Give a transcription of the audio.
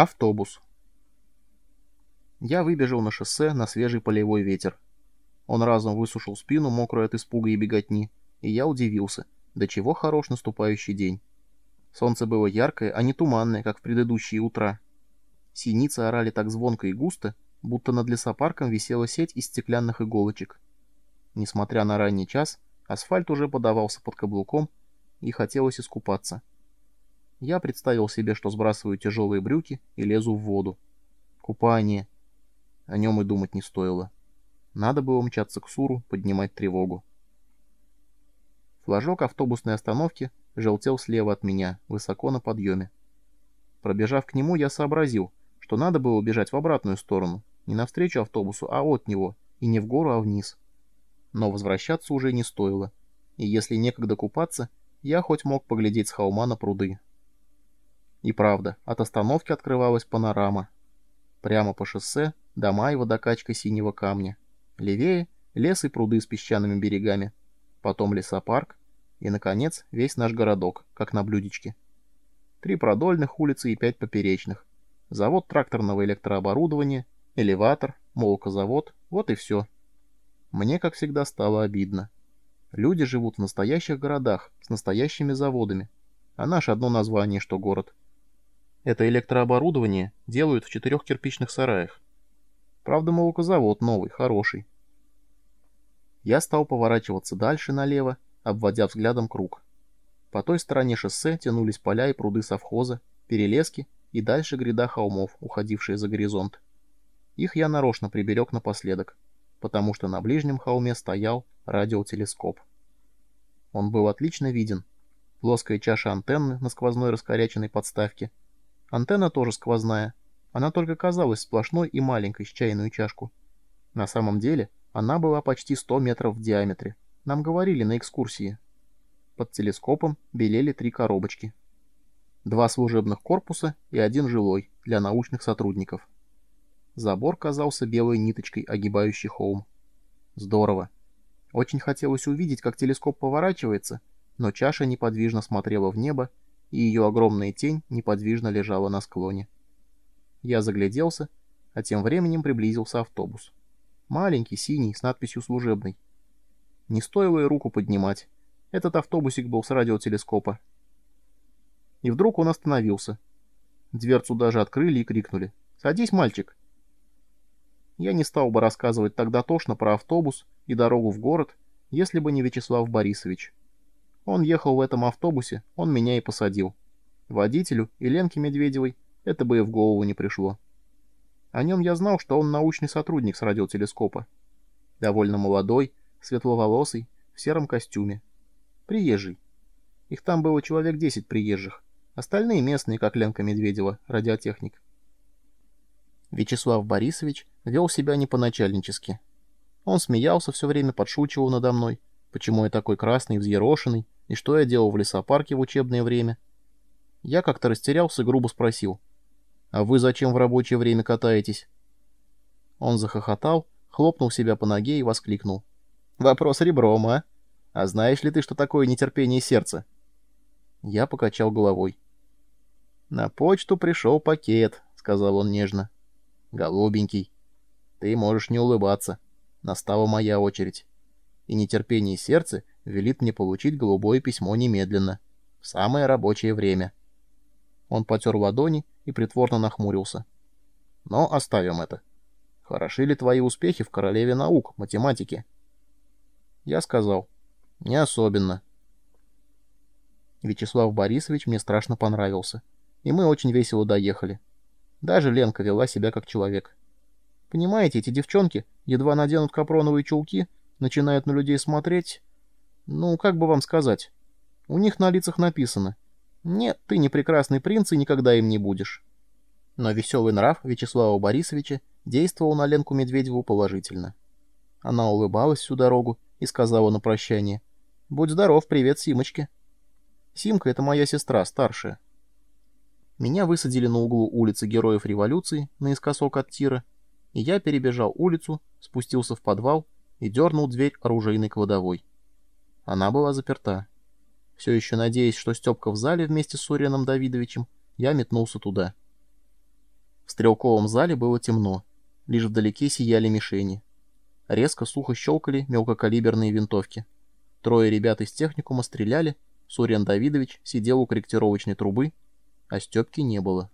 Автобус. Я выбежал на шоссе на свежий полевой ветер. Он разом высушил спину, мокрую от испуга и беготни, и я удивился, до чего хорош наступающий день. Солнце было яркое, а не туманное, как в предыдущие утра. Синицы орали так звонко и густо, будто над лесопарком висела сеть из стеклянных иголочек. Несмотря на ранний час, асфальт уже подавался под каблуком, и хотелось искупаться. Я представил себе, что сбрасываю тяжелые брюки и лезу в воду. Купание. О нем и думать не стоило. Надо было мчаться к Суру, поднимать тревогу. Флажок автобусной остановки желтел слева от меня, высоко на подъеме. Пробежав к нему, я сообразил, что надо было бежать в обратную сторону, не навстречу автобусу, а от него, и не в гору, а вниз. Но возвращаться уже не стоило, и если некогда купаться, я хоть мог поглядеть с холма на пруды. И правда, от остановки открывалась панорама. Прямо по шоссе дома и водокачка синего камня. Левее — лес и пруды с песчаными берегами. Потом лесопарк. И, наконец, весь наш городок, как на блюдечке. Три продольных улицы и пять поперечных. Завод тракторного электрооборудования, элеватор, молокозавод — вот и все. Мне, как всегда, стало обидно. Люди живут в настоящих городах, с настоящими заводами. А наш одно название, что город. Это электрооборудование делают в четырех кирпичных сараях. Правда, молокозавод новый, хороший. Я стал поворачиваться дальше налево, обводя взглядом круг. По той стороне шоссе тянулись поля и пруды совхоза, перелески и дальше гряда холмов, уходившие за горизонт. Их я нарочно приберег напоследок, потому что на ближнем холме стоял радиотелескоп. Он был отлично виден. Плоская чаша антенны на сквозной раскоряченной подставке — Антенна тоже сквозная. Она только казалась сплошной и маленькой с чайную чашку. На самом деле она была почти 100 метров в диаметре. Нам говорили на экскурсии. Под телескопом белели три коробочки. Два служебных корпуса и один жилой для научных сотрудников. Забор казался белой ниточкой, огибающей холм. Здорово. Очень хотелось увидеть, как телескоп поворачивается, но чаша неподвижно смотрела в небо и ее огромная тень неподвижно лежала на склоне. Я загляделся, а тем временем приблизился автобус. Маленький, синий, с надписью «Служебный». Не стоило и руку поднимать. Этот автобусик был с радиотелескопа. И вдруг он остановился. Дверцу даже открыли и крикнули. «Садись, мальчик!» Я не стал бы рассказывать тогда тошно про автобус и дорогу в город, если бы не Вячеслав Борисович. Он ехал в этом автобусе, он меня и посадил. Водителю и Ленке Медведевой это бы и в голову не пришло. О нем я знал, что он научный сотрудник с радиотелескопа. Довольно молодой, светловолосый, в сером костюме. Приезжий. Их там было человек 10 приезжих. Остальные местные, как Ленка Медведева, радиотехник. Вячеслав Борисович вел себя не по-начальнически. Он смеялся все время, подшучивал надо мной. Почему я такой красный, взъерошенный, и что я делал в лесопарке в учебное время? Я как-то растерялся и грубо спросил. «А вы зачем в рабочее время катаетесь?» Он захохотал, хлопнул себя по ноге и воскликнул. «Вопрос ребром, а? А знаешь ли ты, что такое нетерпение сердца?» Я покачал головой. «На почту пришел пакет», — сказал он нежно. «Голубенький, ты можешь не улыбаться. Настала моя очередь. И нетерпение сердца велит мне получить голубое письмо немедленно, в самое рабочее время. Он потер ладони и притворно нахмурился. Но оставим это. Хороши ли твои успехи в королеве наук, математике? Я сказал. Не особенно. Вячеслав Борисович мне страшно понравился, и мы очень весело доехали. Даже Ленка вела себя как человек. Понимаете, эти девчонки едва наденут капроновые чулки, начинают на людей смотреть, ну, как бы вам сказать? У них на лицах написано «Нет, ты не прекрасный принц и никогда им не будешь». Но веселый нрав Вячеслава Борисовича действовал на Ленку Медведеву положительно. Она улыбалась всю дорогу и сказала на прощание «Будь здоров, привет, Симочке». Симка — это моя сестра, старшая. Меня высадили на углу улицы Героев Революции, наискосок от тира, и я перебежал улицу, спустился в подвал и дернул дверь оружейной кладовой. Она была заперта. Все еще надеясь, что Степка в зале вместе с Суреном Давидовичем, я метнулся туда. В стрелковом зале было темно, лишь вдалеке сияли мишени. Резко сухо щелкали мелкокалиберные винтовки. Трое ребят из техникума стреляли, Сурен Давидович сидел у корректировочной трубы, а Степки не было.